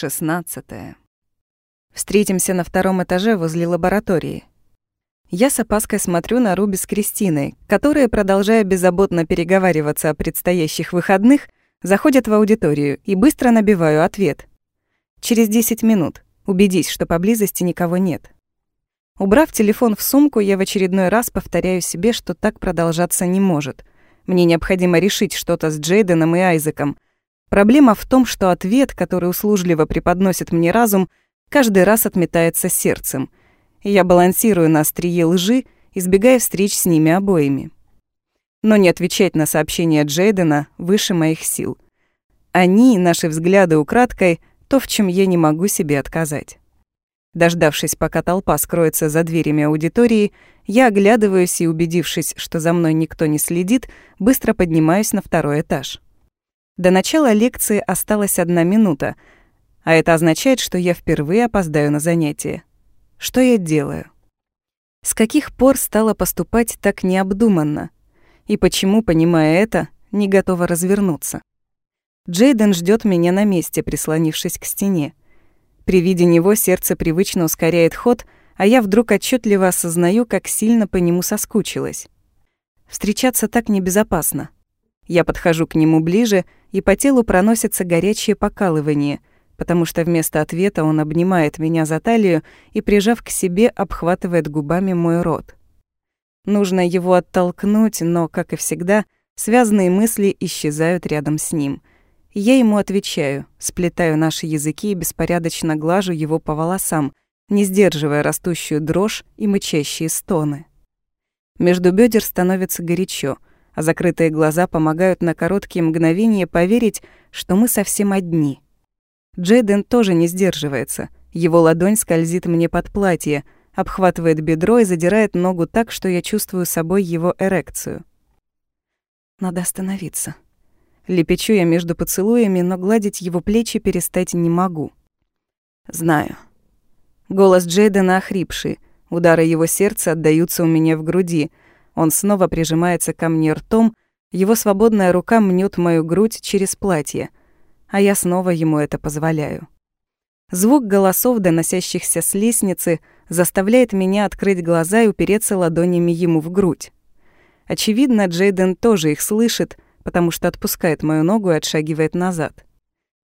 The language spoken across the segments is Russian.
Шестнадцатое. Встретимся на втором этаже возле лаборатории. Я с опаской смотрю на Руби с Кристиной, которые, продолжая беззаботно переговариваться о предстоящих выходных, заходят в аудиторию и быстро набиваю ответ. Через 10 минут. Убедись, что поблизости никого нет. Убрав телефон в сумку, я в очередной раз повторяю себе, что так продолжаться не может. Мне необходимо решить что-то с Джейденом и Айзеком — Проблема в том, что ответ, который услужливо преподносит мне разум, каждый раз отметается сердцем. я балансирую на острие лжи, избегая встреч с ними обоими. Но не отвечать на сообщения Джейдена выше моих сил. Они, наши взгляды украдкой, то, в чем я не могу себе отказать. Дождавшись, пока толпа скроется за дверями аудитории, я оглядываюсь и, убедившись, что за мной никто не следит, быстро поднимаюсь на второй этаж. До начала лекции осталась одна минута, а это означает, что я впервые опоздаю на занятие. Что я делаю? С каких пор стала поступать так необдуманно? И почему, понимая это, не готова развернуться? Джейден ждет меня на месте, прислонившись к стене. При виде него сердце привычно ускоряет ход, а я вдруг отчетливо осознаю, как сильно по нему соскучилась. Встречаться так небезопасно. Я подхожу к нему ближе, и по телу проносится горячее покалывание, потому что вместо ответа он обнимает меня за талию и, прижав к себе, обхватывает губами мой рот. Нужно его оттолкнуть, но, как и всегда, связанные мысли исчезают рядом с ним. Я ему отвечаю, сплетаю наши языки и беспорядочно глажу его по волосам, не сдерживая растущую дрожь и мычащие стоны. Между бедер становится горячо — а закрытые глаза помогают на короткие мгновения поверить, что мы совсем одни. Джейден тоже не сдерживается. Его ладонь скользит мне под платье, обхватывает бедро и задирает ногу так, что я чувствую собой его эрекцию. Надо остановиться. Лепечу я между поцелуями, но гладить его плечи перестать не могу. Знаю. Голос Джейдена охрипший, удары его сердца отдаются у меня в груди — он снова прижимается ко мне ртом, его свободная рука мнет мою грудь через платье, а я снова ему это позволяю. Звук голосов, доносящихся с лестницы, заставляет меня открыть глаза и упереться ладонями ему в грудь. Очевидно, Джейден тоже их слышит, потому что отпускает мою ногу и отшагивает назад.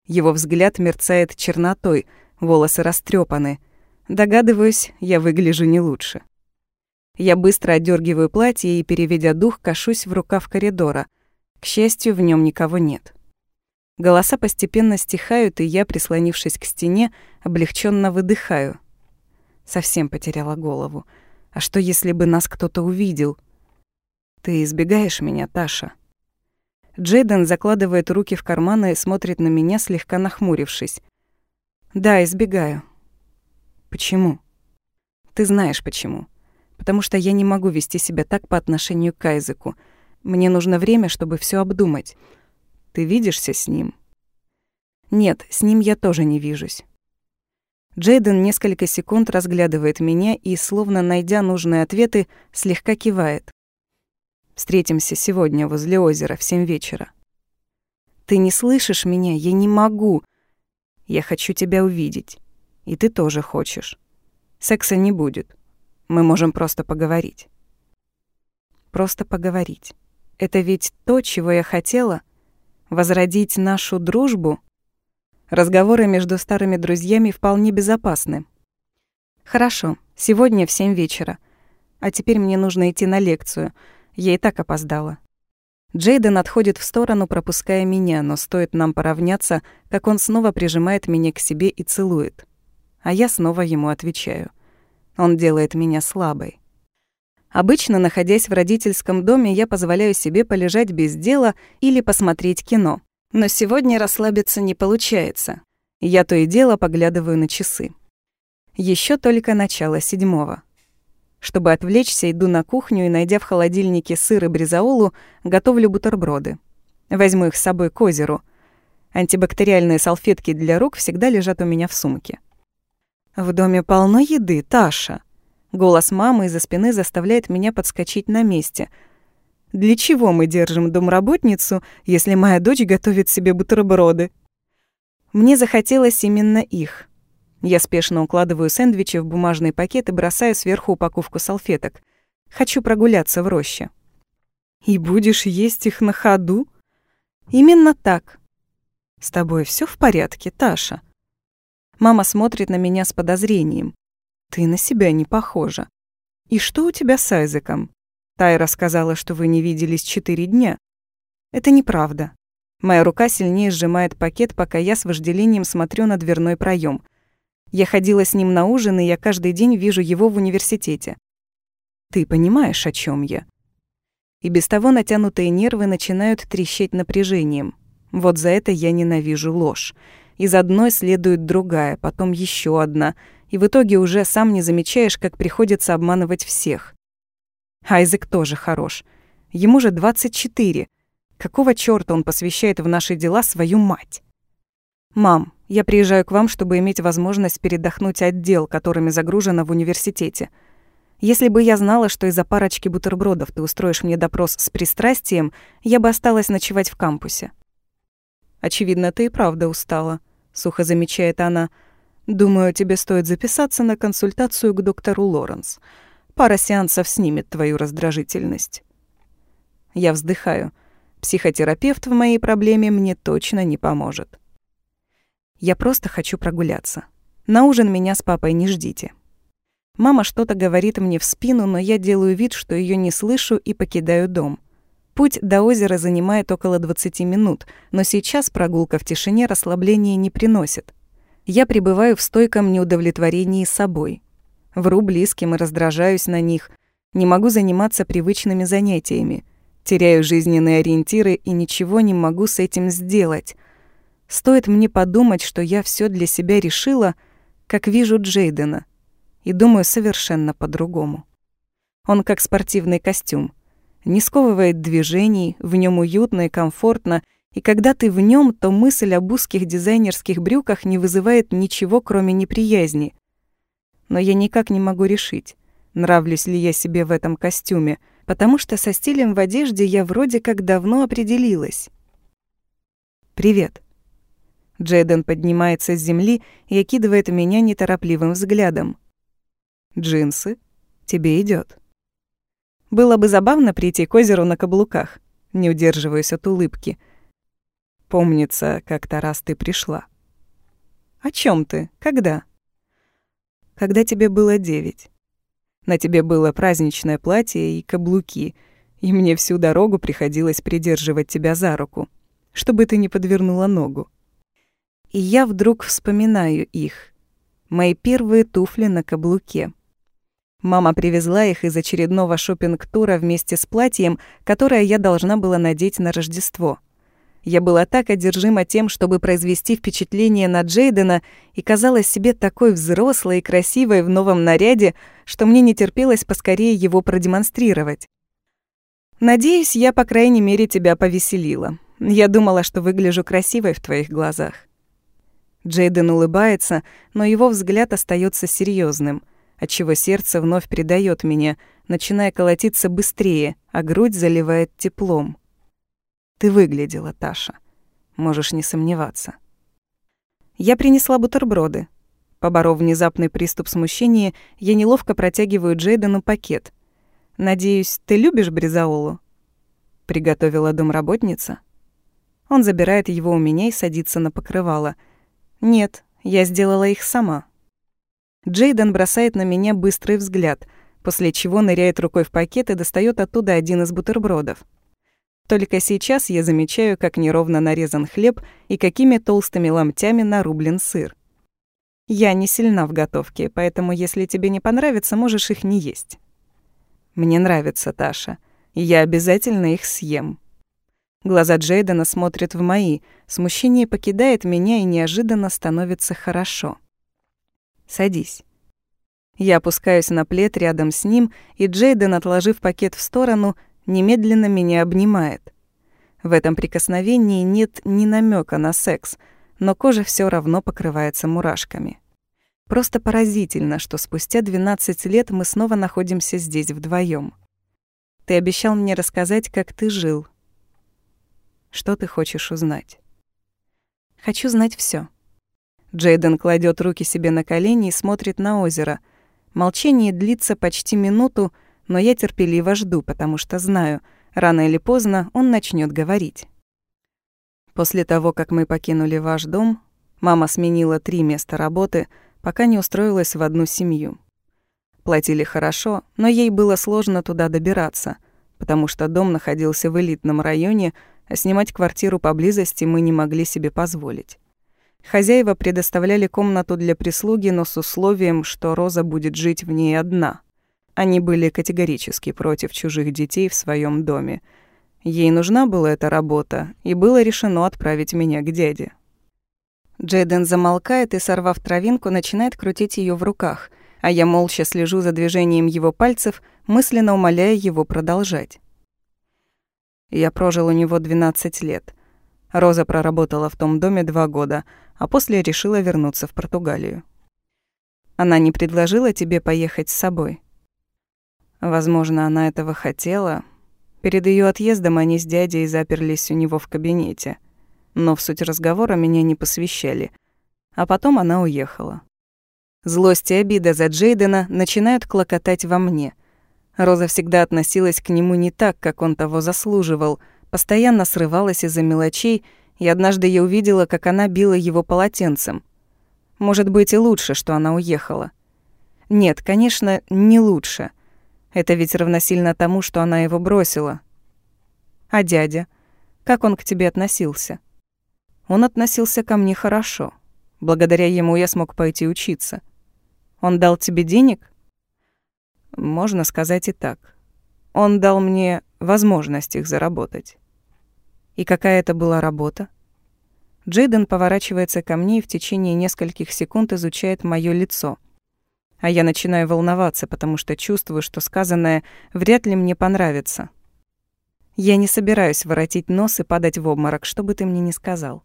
Его взгляд мерцает чернотой, волосы растрепаны. Догадываюсь, я выгляжу не лучше. Я быстро отдергиваю платье и, переведя дух, кашусь в рукав коридора. К счастью, в нем никого нет. Голоса постепенно стихают, и я, прислонившись к стене, облегченно выдыхаю. Совсем потеряла голову. А что, если бы нас кто-то увидел? Ты избегаешь меня, Таша? Джейден закладывает руки в карманы и смотрит на меня, слегка нахмурившись. Да, избегаю. Почему? Ты знаешь почему потому что я не могу вести себя так по отношению к Айзеку. Мне нужно время, чтобы все обдумать. Ты видишься с ним? Нет, с ним я тоже не вижусь. Джейден несколько секунд разглядывает меня и, словно найдя нужные ответы, слегка кивает. Встретимся сегодня возле озера в семь вечера. Ты не слышишь меня? Я не могу. Я хочу тебя увидеть. И ты тоже хочешь. Секса не будет. Мы можем просто поговорить. Просто поговорить. Это ведь то, чего я хотела? Возродить нашу дружбу? Разговоры между старыми друзьями вполне безопасны. Хорошо, сегодня в семь вечера. А теперь мне нужно идти на лекцию. Я и так опоздала. Джейден отходит в сторону, пропуская меня, но стоит нам поравняться, как он снова прижимает меня к себе и целует. А я снова ему отвечаю. Он делает меня слабой. Обычно, находясь в родительском доме, я позволяю себе полежать без дела или посмотреть кино. Но сегодня расслабиться не получается. Я то и дело поглядываю на часы. Еще только начало седьмого. Чтобы отвлечься, иду на кухню и, найдя в холодильнике сыр и бризаолу, готовлю бутерброды. Возьму их с собой к озеру. Антибактериальные салфетки для рук всегда лежат у меня в сумке. «В доме полно еды, Таша». Голос мамы из-за спины заставляет меня подскочить на месте. «Для чего мы держим домработницу, если моя дочь готовит себе бутерброды?» Мне захотелось именно их. Я спешно укладываю сэндвичи в бумажный пакет и бросаю сверху упаковку салфеток. Хочу прогуляться в роще. И будешь есть их на ходу? Именно так. С тобой все в порядке, Таша? Мама смотрит на меня с подозрением. Ты на себя не похожа. И что у тебя с Айзеком? Тайра сказала, что вы не виделись четыре дня. Это неправда. Моя рука сильнее сжимает пакет, пока я с вожделением смотрю на дверной проем. Я ходила с ним на ужин, и я каждый день вижу его в университете. Ты понимаешь, о чем я? И без того натянутые нервы начинают трещать напряжением. Вот за это я ненавижу ложь. Из одной следует другая, потом еще одна, и в итоге уже сам не замечаешь, как приходится обманывать всех. Айзек тоже хорош. Ему же 24. Какого чёрта он посвящает в наши дела свою мать? «Мам, я приезжаю к вам, чтобы иметь возможность передохнуть от дел, которыми загружена в университете. Если бы я знала, что из-за парочки бутербродов ты устроишь мне допрос с пристрастием, я бы осталась ночевать в кампусе». «Очевидно, ты и правда устала», — сухо замечает она. «Думаю, тебе стоит записаться на консультацию к доктору Лоренс. Пара сеансов снимет твою раздражительность». Я вздыхаю. Психотерапевт в моей проблеме мне точно не поможет. Я просто хочу прогуляться. На ужин меня с папой не ждите. Мама что-то говорит мне в спину, но я делаю вид, что ее не слышу и покидаю дом. Путь до озера занимает около 20 минут, но сейчас прогулка в тишине расслабления не приносит. Я пребываю в стойком неудовлетворении собой. Вру близким и раздражаюсь на них. Не могу заниматься привычными занятиями. Теряю жизненные ориентиры и ничего не могу с этим сделать. Стоит мне подумать, что я все для себя решила, как вижу Джейдена, и думаю совершенно по-другому. Он как спортивный костюм. Не сковывает движений, в нем уютно и комфортно, и когда ты в нем, то мысль об узких дизайнерских брюках не вызывает ничего, кроме неприязни. Но я никак не могу решить, нравлюсь ли я себе в этом костюме, потому что со стилем в одежде я вроде как давно определилась. «Привет», Джейден поднимается с земли и окидывает меня неторопливым взглядом. «Джинсы? Тебе идет. Было бы забавно прийти к озеру на каблуках, не удерживаясь от улыбки. Помнится, как-то раз ты пришла. «О чем ты? Когда?» «Когда тебе было девять. На тебе было праздничное платье и каблуки, и мне всю дорогу приходилось придерживать тебя за руку, чтобы ты не подвернула ногу. И я вдруг вспоминаю их. Мои первые туфли на каблуке. Мама привезла их из очередного шопинг-тура вместе с платьем, которое я должна была надеть на Рождество. Я была так одержима тем, чтобы произвести впечатление на Джейдена, и казалась себе такой взрослой и красивой в новом наряде, что мне не терпелось поскорее его продемонстрировать. «Надеюсь, я, по крайней мере, тебя повеселила. Я думала, что выгляжу красивой в твоих глазах». Джейден улыбается, но его взгляд остается серьезным, отчего сердце вновь предает меня, начиная колотиться быстрее, а грудь заливает теплом. Ты выглядела, Таша. Можешь не сомневаться. Я принесла бутерброды. Поборов внезапный приступ смущения, я неловко протягиваю Джейдену пакет. «Надеюсь, ты любишь бризаолу?» Приготовила домработница. Он забирает его у меня и садится на покрывало — «Нет, я сделала их сама». Джейден бросает на меня быстрый взгляд, после чего ныряет рукой в пакет и достает оттуда один из бутербродов. Только сейчас я замечаю, как неровно нарезан хлеб и какими толстыми ломтями нарублен сыр. Я не сильна в готовке, поэтому если тебе не понравится, можешь их не есть. Мне нравится, Таша, и я обязательно их съем. Глаза Джейдена смотрят в мои. Смущение покидает меня и неожиданно становится хорошо. «Садись». Я опускаюсь на плед рядом с ним, и Джейден, отложив пакет в сторону, немедленно меня обнимает. В этом прикосновении нет ни намека на секс, но кожа все равно покрывается мурашками. Просто поразительно, что спустя 12 лет мы снова находимся здесь вдвоем. Ты обещал мне рассказать, как ты жил, что ты хочешь узнать? Хочу знать все. Джейден кладет руки себе на колени и смотрит на озеро. Молчание длится почти минуту, но я терпеливо жду, потому что знаю, рано или поздно он начнет говорить. После того, как мы покинули ваш дом, мама сменила три места работы, пока не устроилась в одну семью. Платили хорошо, но ей было сложно туда добираться, потому что дом находился в элитном районе, а снимать квартиру поблизости мы не могли себе позволить. Хозяева предоставляли комнату для прислуги, но с условием, что Роза будет жить в ней одна. Они были категорически против чужих детей в своем доме. Ей нужна была эта работа, и было решено отправить меня к дяде. Джейден замолкает и, сорвав травинку, начинает крутить ее в руках, а я молча слежу за движением его пальцев, мысленно умоляя его продолжать. Я прожил у него 12 лет. Роза проработала в том доме два года, а после решила вернуться в Португалию. Она не предложила тебе поехать с собой? Возможно, она этого хотела. Перед ее отъездом они с дядей заперлись у него в кабинете. Но в суть разговора меня не посвящали. А потом она уехала. Злость и обида за Джейдена начинают клокотать во мне. Роза всегда относилась к нему не так, как он того заслуживал, постоянно срывалась из-за мелочей и однажды я увидела, как она била его полотенцем. Может быть, и лучше, что она уехала. Нет, конечно, не лучше. Это ведь равносильно тому, что она его бросила. А дядя? Как он к тебе относился? Он относился ко мне хорошо. Благодаря ему я смог пойти учиться. Он дал тебе денег? Можно сказать и так. Он дал мне возможность их заработать. И какая это была работа? Джейден поворачивается ко мне и в течение нескольких секунд изучает моё лицо. А я начинаю волноваться, потому что чувствую, что сказанное вряд ли мне понравится. Я не собираюсь воротить нос и падать в обморок, что бы ты мне ни сказал.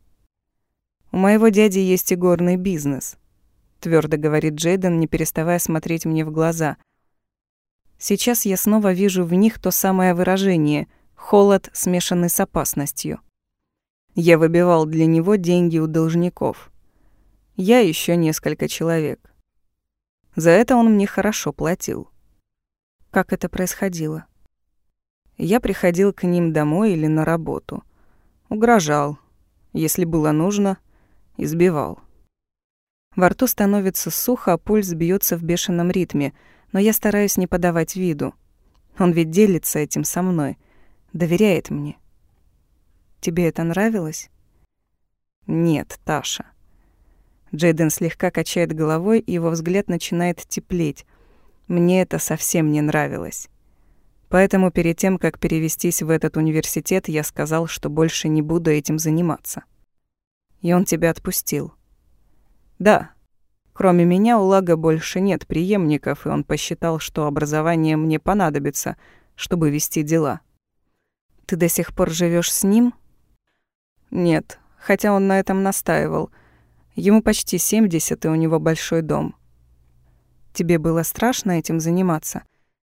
У моего дяди есть игорный бизнес, твердо говорит Джейден, не переставая смотреть мне в глаза. Сейчас я снова вижу в них то самое выражение — Холод, смешанный с опасностью. Я выбивал для него деньги у должников. Я еще несколько человек. За это он мне хорошо платил. Как это происходило? Я приходил к ним домой или на работу. Угрожал. Если было нужно, избивал. Во рту становится сухо, а пульс бьется в бешеном ритме, но я стараюсь не подавать виду. Он ведь делится этим со мной — доверяет мне. Тебе это нравилось? Нет, Таша. Джейден слегка качает головой, и его взгляд начинает теплеть. Мне это совсем не нравилось. Поэтому перед тем, как перевестись в этот университет, я сказал, что больше не буду этим заниматься. И он тебя отпустил. Да. Кроме меня у Лага больше нет преемников, и он посчитал, что образование мне понадобится, чтобы вести дела. Ты до сих пор живешь с ним? Нет, хотя он на этом настаивал. Ему почти 70, и у него большой дом. Тебе было страшно этим заниматься?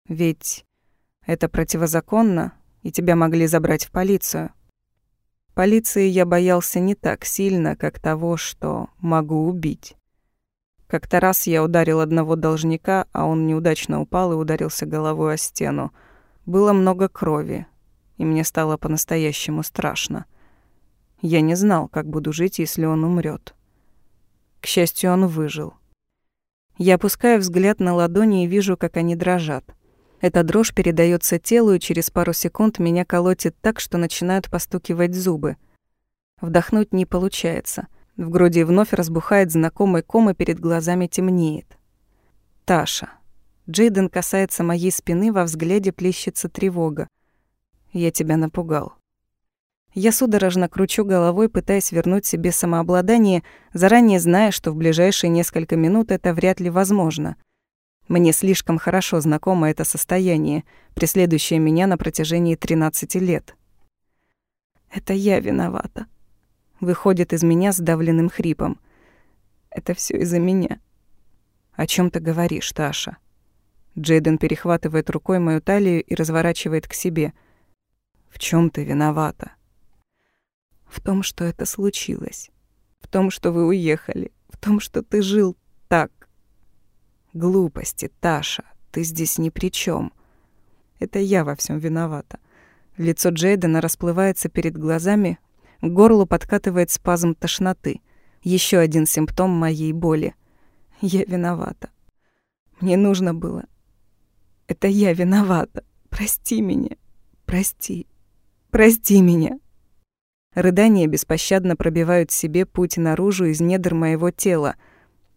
Ведь это противозаконно, и тебя могли забрать в полицию. Полиции я боялся не так сильно, как того, что могу убить. Как-то раз я ударил одного должника, а он неудачно упал и ударился головой о стену. Было много крови, и мне стало по-настоящему страшно. Я не знал, как буду жить, если он умрет. К счастью, он выжил. Я опускаю взгляд на ладони и вижу, как они дрожат. Эта дрожь передается телу, и через пару секунд меня колотит так, что начинают постукивать зубы. Вдохнуть не получается. В груди вновь разбухает знакомый ком, и перед глазами темнеет. Таша. Джейден касается моей спины, во взгляде плещется тревога. Я тебя напугал. Я судорожно кручу головой, пытаясь вернуть себе самообладание, заранее зная, что в ближайшие несколько минут это вряд ли возможно. Мне слишком хорошо знакомо это состояние, преследующее меня на протяжении 13 лет. Это я виновата. Выходит из меня сдавленным хрипом. Это все из-за меня. О чем ты говоришь, Таша? Джейден перехватывает рукой мою талию и разворачивает к себе — в чем ты виновата? В том, что это случилось. В том, что вы уехали. В том, что ты жил так. Глупости, Таша, ты здесь ни при чем. Это я во всем виновата. Лицо Джейдена расплывается перед глазами, к горлу подкатывает спазм тошноты. Еще один симптом моей боли. Я виновата. Мне нужно было. Это я виновата. Прости меня. Прости. Прости меня. Рыдания беспощадно пробивают себе путь наружу из недр моего тела,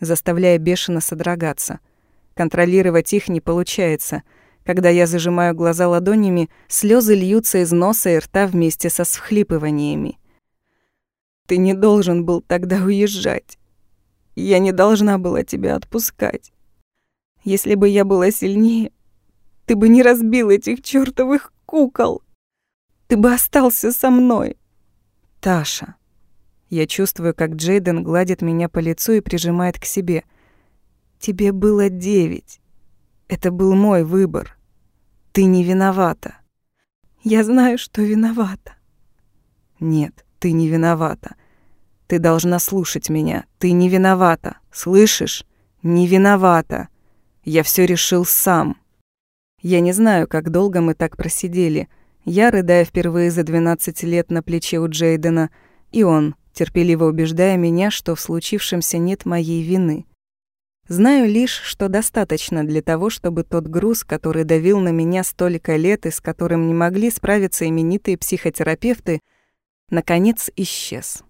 заставляя бешено содрогаться. Контролировать их не получается. Когда я зажимаю глаза ладонями, слезы льются из носа и рта вместе со всхлипываниями. Ты не должен был тогда уезжать. Я не должна была тебя отпускать. Если бы я была сильнее, ты бы не разбил этих чёртовых кукол. Ты бы остался со мной. Таша. Я чувствую, как Джейден гладит меня по лицу и прижимает к себе. Тебе было девять. Это был мой выбор. Ты не виновата. Я знаю, что виновата. Нет, ты не виновата. Ты должна слушать меня. Ты не виновата. Слышишь? Не виновата. Я все решил сам. Я не знаю, как долго мы так просидели. Я, рыдая впервые за 12 лет на плече у Джейдена, и он, терпеливо убеждая меня, что в случившемся нет моей вины. Знаю лишь, что достаточно для того, чтобы тот груз, который давил на меня столько лет и с которым не могли справиться именитые психотерапевты, наконец исчез.